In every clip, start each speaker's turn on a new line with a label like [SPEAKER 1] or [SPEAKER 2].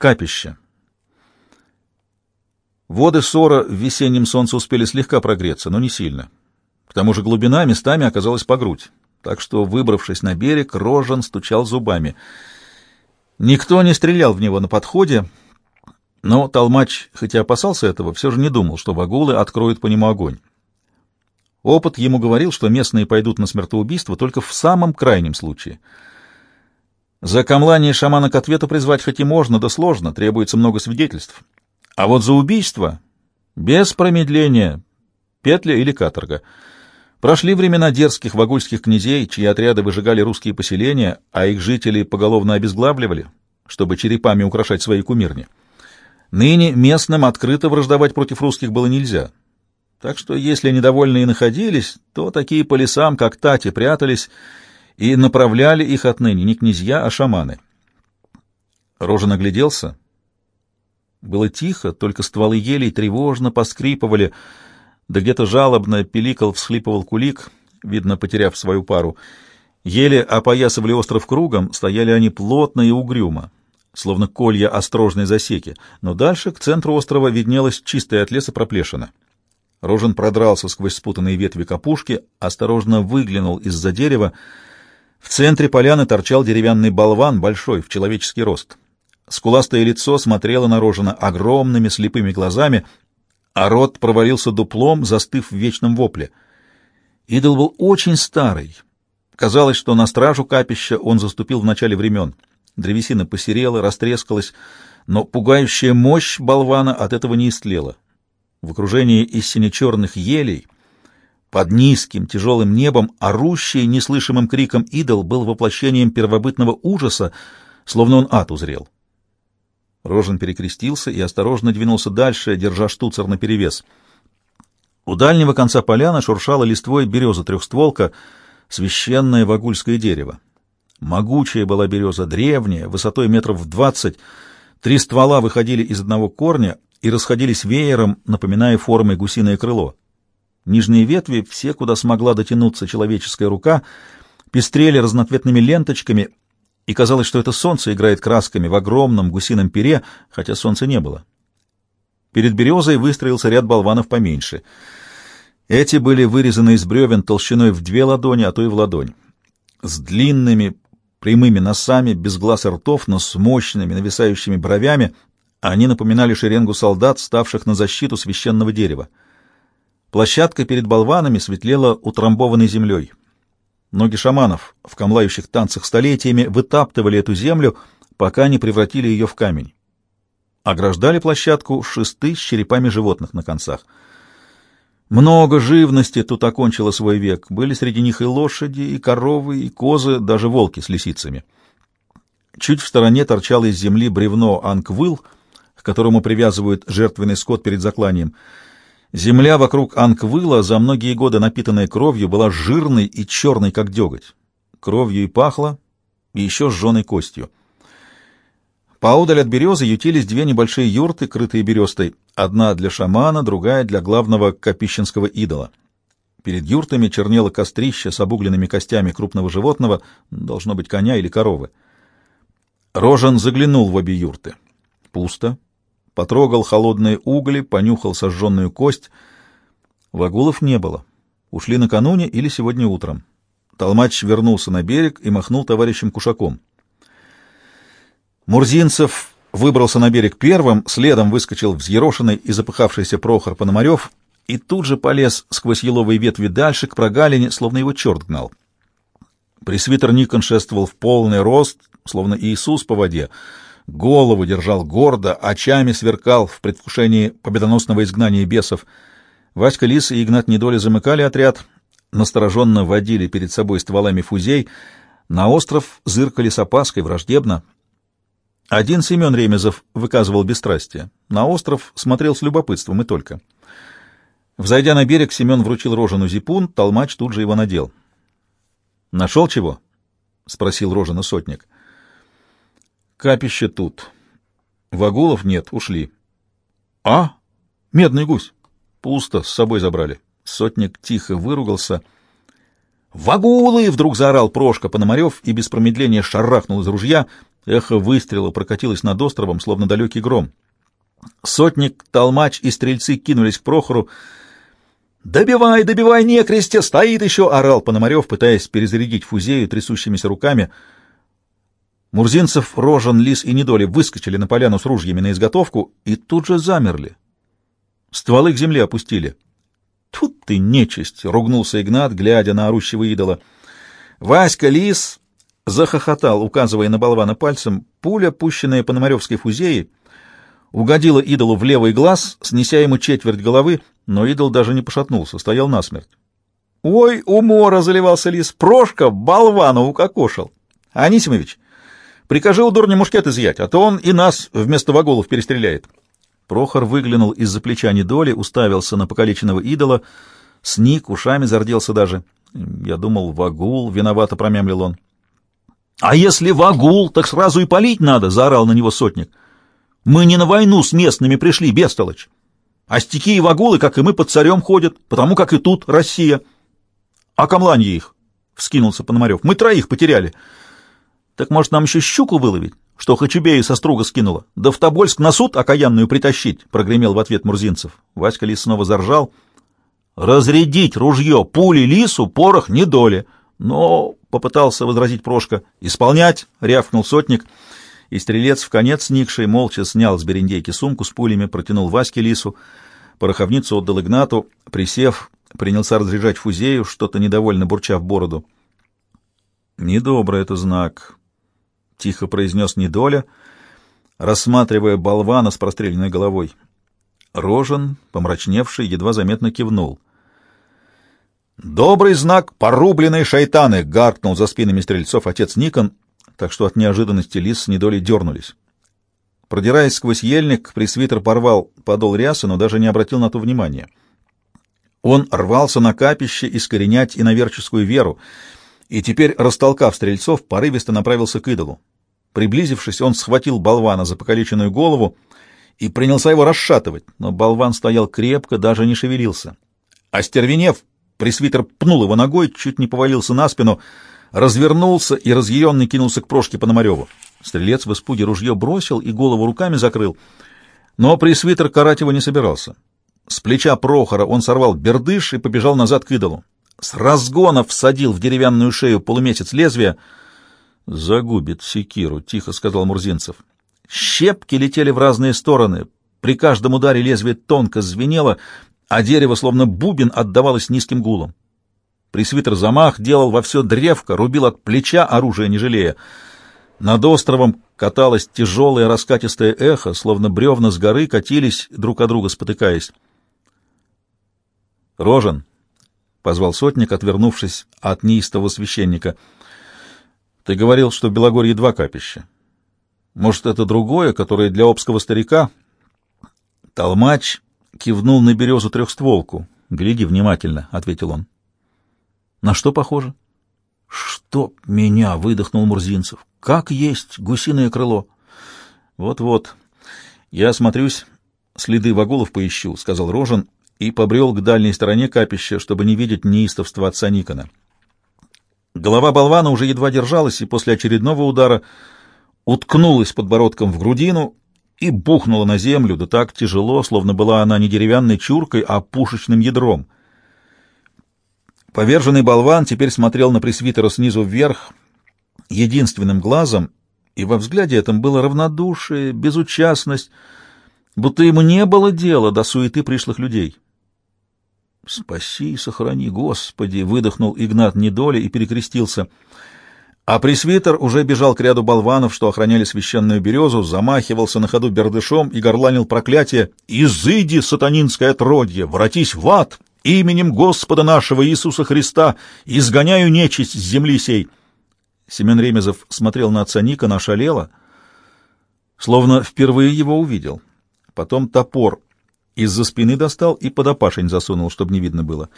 [SPEAKER 1] Капище. Воды Сора в весеннем солнце успели слегка прогреться, но не сильно. К тому же глубина местами оказалась по грудь, так что, выбравшись на берег, Рожен стучал зубами. Никто не стрелял в него на подходе, но Толмач, хотя опасался этого, все же не думал, что вагулы откроют по нему огонь. Опыт ему говорил, что местные пойдут на смертоубийство только в самом крайнем случае. За камлание шамана к ответу призвать хоть и можно, да сложно, требуется много свидетельств. А вот за убийство без промедления петля или каторга. Прошли времена дерзких вагульских князей, чьи отряды выжигали русские поселения, а их жители поголовно обезглавливали, чтобы черепами украшать свои кумирни. Ныне местным открыто враждовать против русских было нельзя. Так что, если недовольные находились, то такие по лесам, как Тати, прятались и направляли их отныне не князья, а шаманы. Рожен огляделся — было тихо, только стволы елей тревожно поскрипывали, да где-то жалобно пиликал, всхлипывал кулик, видно, потеряв свою пару. Ели опоясывали остров кругом, стояли они плотно и угрюмо, словно колья острожной засеки, но дальше к центру острова виднелась чистая от леса проплешина. Рожен продрался сквозь спутанные ветви капушки, осторожно выглянул из-за дерева. В центре поляны торчал деревянный болван, большой, в человеческий рост. Скуластое лицо смотрело на Рожина огромными слепыми глазами, а рот провалился дуплом, застыв в вечном вопле. Идол был очень старый. Казалось, что на стражу капища он заступил в начале времен. Древесина посерела, растрескалась, но пугающая мощь болвана от этого не истлела. В окружении из сине-черных елей, под низким тяжелым небом, орущий неслышимым криком идол был воплощением первобытного ужаса, словно он ад узрел. Рожен перекрестился и осторожно двинулся дальше, держа штуцер наперевес. У дальнего конца поляны шуршала листвой береза трехстволка, священное вагульское дерево. Могучая была береза, древняя, высотой метров в двадцать. Три ствола выходили из одного корня и расходились веером, напоминая формой гусиное крыло. Нижние ветви, все, куда смогла дотянуться человеческая рука, пестрели разноцветными ленточками и казалось, что это солнце играет красками в огромном гусином пере, хотя солнца не было. Перед березой выстроился ряд болванов поменьше. Эти были вырезаны из бревен толщиной в две ладони, а то и в ладонь. С длинными прямыми носами, без глаз и ртов, но с мощными нависающими бровями, они напоминали шеренгу солдат, ставших на защиту священного дерева. Площадка перед болванами светлела утрамбованной землей. Ноги шаманов в камлающих танцах столетиями вытаптывали эту землю, пока не превратили ее в камень. Ограждали площадку шесты с черепами животных на концах. Много живности тут окончило свой век. Были среди них и лошади, и коровы, и козы, даже волки с лисицами. Чуть в стороне торчало из земли бревно анквыл, к которому привязывают жертвенный скот перед закланием — Земля вокруг Анквыла, за многие годы напитанная кровью, была жирной и черной, как деготь. Кровью и пахло, и еще сжженной костью. Поодаль от березы ютились две небольшие юрты, крытые берестой, одна для шамана, другая для главного капищенского идола. Перед юртами чернело кострище с обугленными костями крупного животного, должно быть коня или коровы. Рожен заглянул в обе юрты. Пусто. Потрогал холодные угли, понюхал сожженную кость. Вагулов не было. Ушли накануне или сегодня утром. Толмач вернулся на берег и махнул товарищем Кушаком. Мурзинцев выбрался на берег первым, следом выскочил взъерошенный и запыхавшийся Прохор Пономарев и тут же полез сквозь еловые ветви дальше к прогалине, словно его черт гнал. Пресвитер Никон шествовал в полный рост, словно Иисус по воде, голову держал гордо, очами сверкал в предвкушении победоносного изгнания бесов. Васька Лис и Игнат Недоли замыкали отряд, настороженно водили перед собой стволами фузей, на остров зыркали с опаской враждебно. Один Семен Ремезов выказывал бесстрастие, на остров смотрел с любопытством и только. Взойдя на берег, Семен вручил Рожину зипун, толмач тут же его надел. — Нашел чего? — спросил Рожина сотник. — Капище тут. Вагулов нет, ушли. А? Медный гусь. Пусто, с собой забрали. Сотник тихо выругался. «Вагулы!» — вдруг заорал Прошка Пономарев и без промедления шарахнул из ружья. Эхо выстрела прокатилось над островом, словно далекий гром. Сотник, толмач и стрельцы кинулись к Прохору. «Добивай, добивай, некрестя! Стоит еще!» — орал Пономарев, пытаясь перезарядить фузею трясущимися руками. Мурзинцев, Рожен, Лис и Недоли выскочили на поляну с ружьями на изготовку и тут же замерли. Стволы к земле опустили. «Тут ты нечисть!» — ругнулся Игнат, глядя на орущего идола. Васька Лис захохотал, указывая на болвана пальцем. Пуля, пущенная Пономаревской фузеей, угодила идолу в левый глаз, снеся ему четверть головы, но идол даже не пошатнулся, стоял насмерть. «Ой, умора!» — заливался лис. «Прошка болвана укокошил!» «Анисимович, прикажи у дурня мушкет изъять, а то он и нас вместо вагулов перестреляет». Прохор выглянул из-за плеча недоли, уставился на покалеченного идола, сник, ушами зарделся даже. Я думал, вагул, виновато промямлил он. — А если вагул, так сразу и палить надо, — заорал на него сотник. — Мы не на войну с местными пришли, бестолочь. А стихи и вагулы, как и мы, под царем ходят, потому как и тут Россия. — А камланье их? — вскинулся Пономарев. — Мы троих потеряли. — Так, может, нам еще щуку выловить? что Хачубею со струга скинула. Да в Тобольск на суд окаянную притащить, — прогремел в ответ Мурзинцев. Васька Лис снова заржал. Разрядить ружье, пули лису, порох не доли. Но, — попытался возразить Прошка, — исполнять, — рявкнул сотник. И стрелец в конец сникший молча снял с берендейки сумку с пулями, протянул Ваське Лису. Пороховницу отдал Игнату, присев, принялся разряжать фузею, что-то недовольно бурча в бороду. Недобрый это знак, — тихо произнес Недоля, рассматривая болвана с простреленной головой. Рожен, помрачневший, едва заметно кивнул. «Добрый знак, порубленные шайтаны!» — гаркнул за спинами стрельцов отец Никон, так что от неожиданности лис с недолей дернулись. Продираясь сквозь ельник, пресвитер порвал подол рясы, но даже не обратил на то внимания. Он рвался на капище искоренять иноверческую веру, и теперь, растолкав стрельцов, порывисто направился к идолу. Приблизившись, он схватил болвана за покалеченную голову и принялся его расшатывать, но болван стоял крепко, даже не шевелился. Остервенев, пресвитер пнул его ногой, чуть не повалился на спину, развернулся и разъяренный кинулся к Прошке Пономареву. Стрелец в испуге ружье бросил и голову руками закрыл, но пресвитер карать его не собирался. С плеча Прохора он сорвал бердыш и побежал назад к идолу. С разгона всадил в деревянную шею полумесяц лезвия — «Загубит секиру», — тихо сказал Мурзинцев. Щепки летели в разные стороны. При каждом ударе лезвие тонко звенело, а дерево, словно бубен, отдавалось низким гулом. Пресвитер замах делал во все древко, рубил от плеча оружие не жалея. Над островом каталось тяжелое раскатистое эхо, словно бревна с горы катились, друг от друга спотыкаясь. «Рожен!» — позвал сотник, отвернувшись от неистого священника — ты говорил, что в Белогорье два капища. Может, это другое, которое для обского старика? Толмач кивнул на березу трехстволку. Гляди внимательно, — ответил он. На что похоже? Что меня, — выдохнул Мурзинцев. Как есть гусиное крыло. Вот-вот. Я осмотрюсь, следы вагулов поищу, — сказал Рожен и побрел к дальней стороне капища, чтобы не видеть неистовства отца Никона. Голова болвана уже едва держалась, и после очередного удара уткнулась подбородком в грудину и бухнула на землю, да так тяжело, словно была она не деревянной чуркой, а пушечным ядром. Поверженный болван теперь смотрел на пресвитера снизу вверх единственным глазом, и во взгляде этом было равнодушие, безучастность, будто ему не было дела до суеты пришлых людей. «Спаси и сохрани, Господи!» — выдохнул Игнат недоли и перекрестился. А пресвитер уже бежал к ряду болванов, что охраняли священную березу, замахивался на ходу бердышом и горланил проклятие «Изыди, сатанинское отродье! Воротись в ад! Именем Господа нашего Иисуса Христа изгоняю нечисть с земли сей!» Семен Ремезов смотрел на отца Ника, нашалело, словно впервые его увидел. Потом топор из-за спины достал и под опашень засунул, чтобы не видно было.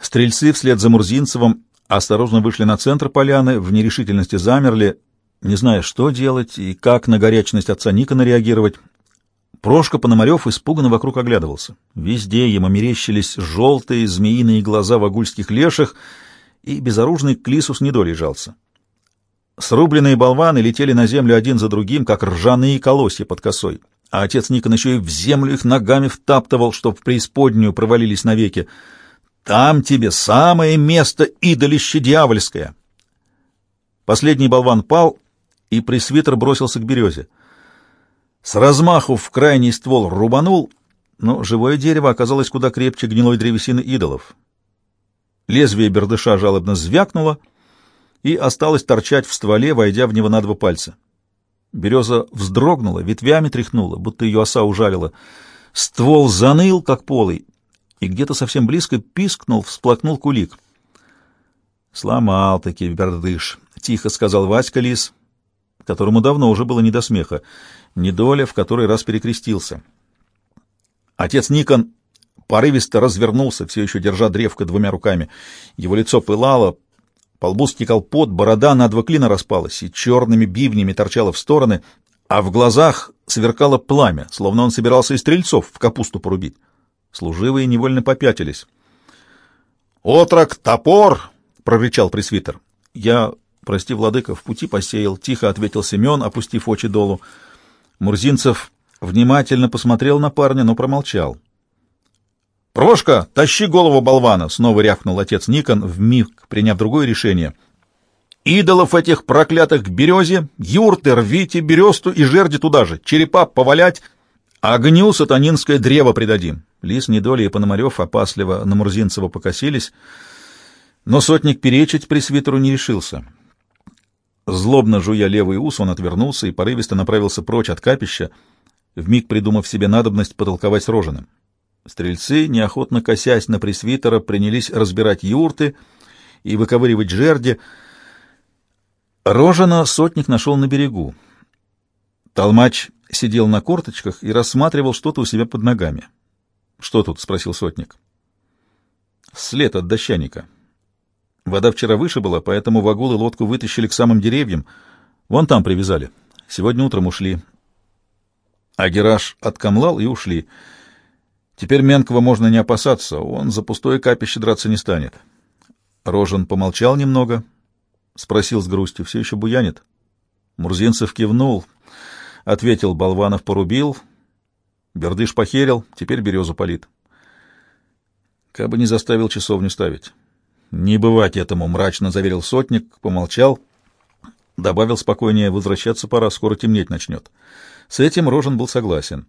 [SPEAKER 1] Стрельцы вслед за Мурзинцевым осторожно вышли на центр поляны, в нерешительности замерли, не зная, что делать и как на горячность отца Никона реагировать. Прошка Пономарев испуганно вокруг оглядывался. Везде ему мерещились желтые змеиные глаза вагульских леших, и безоружный Клисус недолей жался. Срубленные болваны летели на землю один за другим, как ржаные колосья под косой, а отец Никон еще и в землю их ногами втаптывал, чтоб в преисподнюю провалились навеки. «Там тебе самое место, идолище дьявольское!» Последний болван пал, и пресвитер бросился к березе. С размаху в крайний ствол рубанул, но живое дерево оказалось куда крепче гнилой древесины идолов. Лезвие бердыша жалобно звякнуло и осталось торчать в стволе, войдя в него на два пальца. Береза вздрогнула, ветвями тряхнула, будто ее оса ужалила. Ствол заныл, как полый, и где-то совсем близко пискнул, всплакнул кулик. «Сломал-таки бердыш», — тихо сказал Васька Лис, которому давно уже было не до смеха. Недоля в который раз перекрестился. Отец Никон порывисто развернулся, все еще держа древко двумя руками. Его лицо пылало, по лбу стекал пот, борода на два клина распалась и черными бивнями торчала в стороны, а в глазах сверкало пламя, словно он собирался из стрельцов в капусту порубить. Служивые невольно попятились. «Отрок, топор!» — прорычал пресвитер. «Я, прости, владыка, в пути посеял», — тихо ответил Семен, опустив очи долу. Мурзинцев внимательно посмотрел на парня, но промолчал. «Прошка, тащи голову болвана!» — снова рявкнул отец Никон, вмиг приняв другое решение. «Идолов этих проклятых к березе, юрты рвите, бересту и жерди туда же, черепа повалять, огню сатанинское древо придадим». Лис, Недоли и Пономарев опасливо на Мурзинцева покосились, но сотник перечить пресвитеру не решился. Злобно жуя левый ус, он отвернулся и порывисто направился прочь от капища, вмиг придумав себе надобность потолковать с роженым. Стрельцы, неохотно косясь на пресвитера, принялись разбирать юрты и выковыривать жерди. Рожена сотник нашел на берегу. Толмач сидел на корточках и рассматривал что-то у себя под ногами. — Что тут? — спросил сотник. — След от дощаника. Вода вчера выше была, поэтому вагулы лодку вытащили к самым деревьям. Вон там привязали. Сегодня утром ушли. А Гераш откомлал и ушли. Теперь Менкова можно не опасаться, он за пустое капище драться не станет. Рожен помолчал немного, спросил с грустью, все еще буянит? Мурзинцев кивнул, ответил, Болванов порубил, Бердыш похерил, теперь березу палит. Кабы не заставил часовню ставить. Не бывать этому, мрачно заверил сотник, помолчал, добавил спокойнее, возвращаться пора, скоро темнеть начнет. С этим Рожен был согласен.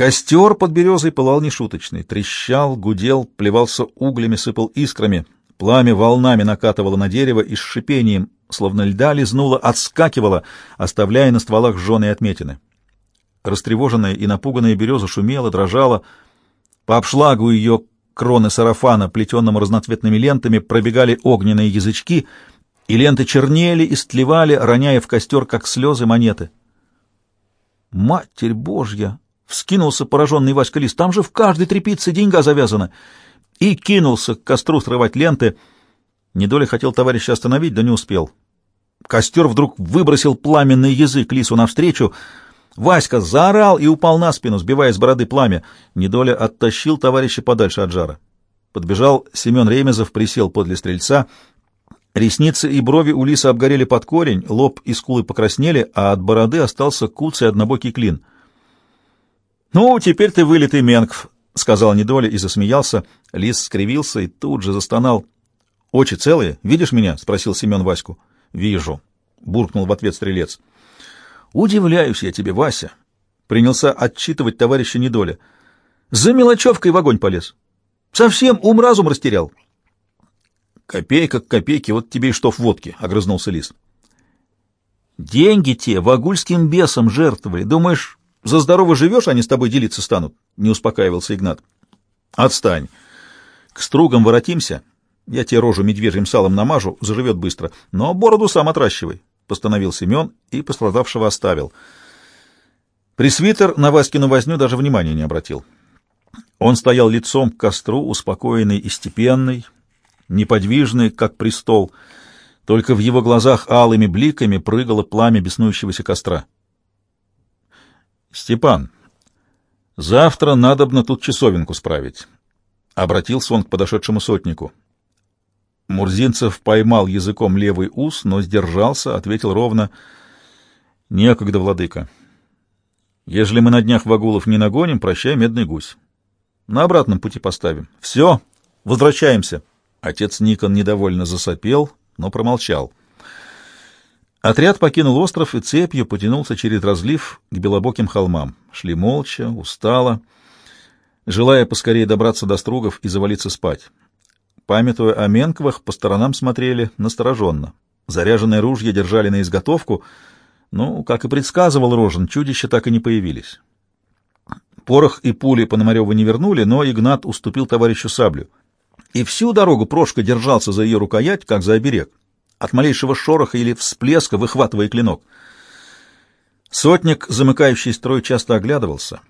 [SPEAKER 1] Костер под березой пылал нешуточный, трещал, гудел, плевался углями, сыпал искрами. Пламя волнами накатывало на дерево и с шипением, словно льда лизнуло, отскакивало, оставляя на стволах жженые отметины. Растревоженная и напуганная береза шумела, дрожала. По обшлагу ее кроны сарафана, плетенному разноцветными лентами, пробегали огненные язычки, и ленты чернели и стлевали, роняя в костер, как слезы, монеты. «Матерь Божья!» Вскинулся пораженный Васька Лис. Там же в каждой трепице деньга завязана. И кинулся к костру срывать ленты. Недоля хотел товарища остановить, да не успел. Костер вдруг выбросил пламенный язык Лису навстречу. Васька заорал и упал на спину, сбивая с бороды пламя. Недоля оттащил товарища подальше от жара. Подбежал Семен Ремезов, присел подле стрельца. Ресницы и брови у Лиса обгорели под корень, лоб и скулы покраснели, а от бороды остался куцый однобокий клин — «Ну, теперь ты вылитый Менкв», — сказал Недоля и засмеялся. Лис скривился и тут же застонал. «Очи целые? Видишь меня?» — спросил Семен Ваську. «Вижу», — буркнул в ответ стрелец. «Удивляюсь я тебе, Вася», — принялся отчитывать товарища Недоля. «За мелочевкой в огонь полез. Совсем ум-разум растерял». «Копейка к копейке, вот тебе и штоф водки», — огрызнулся Лис. «Деньги те вагульским бесам жертвовали. Думаешь, за здорово живешь, они с тобой делиться станут, — не успокаивался Игнат. — Отстань. К стругам воротимся. Я тебе рожу медвежьим салом намажу, заживет быстро. Но бороду сам отращивай, — постановил Семен и пострадавшего оставил. Пресвитер на Васькину возню даже внимания не обратил. Он стоял лицом к костру, успокоенный и степенный, неподвижный, как престол. Только в его глазах алыми бликами прыгало пламя беснующегося костра. Степан, завтра надобно тут часовенку справить. Обратился он к подошедшему сотнику. Мурзинцев поймал языком левый ус, но сдержался, ответил ровно «Некогда, владыка. Ежели мы на днях вагулов не нагоним, прощай, медный гусь. На обратном пути поставим. Все, возвращаемся». Отец Никон недовольно засопел, но промолчал. Отряд покинул остров и цепью потянулся через разлив к белобоким холмам. Шли молча, устало, желая поскорее добраться до стругов и завалиться спать. Памятуя о Менковых, по сторонам смотрели настороженно. Заряженные ружья держали на изготовку, но, как и предсказывал Рожен, чудища так и не появились. Порох и пули Пономареву не вернули, но Игнат уступил товарищу саблю. И всю дорогу Прошка держался за ее рукоять, как за оберег, от малейшего шороха или всплеска выхватывая клинок. Сотник, замыкающий строй, часто оглядывался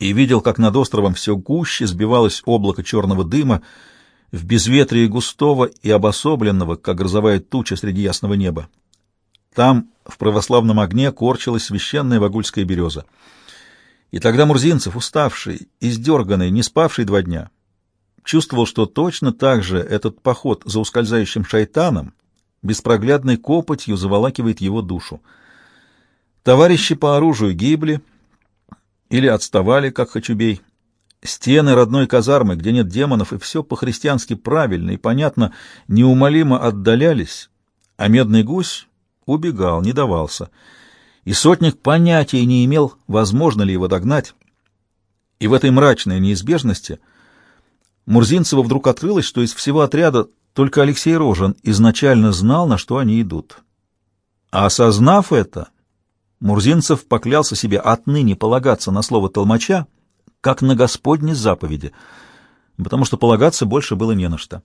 [SPEAKER 1] и видел, как над островом все гуще сбивалось облако черного дыма, в безветрии густого и обособленного, как грозовая туча среди ясного неба. Там, в православном огне, корчилась священная вагульская береза. И тогда Мурзинцев, уставший, издерганный, не спавший два дня, чувствовал, что точно так же этот поход за ускользающим шайтаном беспроглядной копотью заволакивает его душу. Товарищи по оружию гибли или отставали, как Хачубей, Стены родной казармы, где нет демонов, и все по-христиански правильно и понятно, неумолимо отдалялись, а медный гусь убегал, не давался. И сотник понятия не имел, возможно ли его догнать. И в этой мрачной неизбежности Мурзинцеву вдруг открылось, что из всего отряда только Алексей Рожен изначально знал, на что они идут. А осознав это, Мурзинцев поклялся себе отныне полагаться на слово толмача, как на Господне заповеди, потому что полагаться больше было не на что.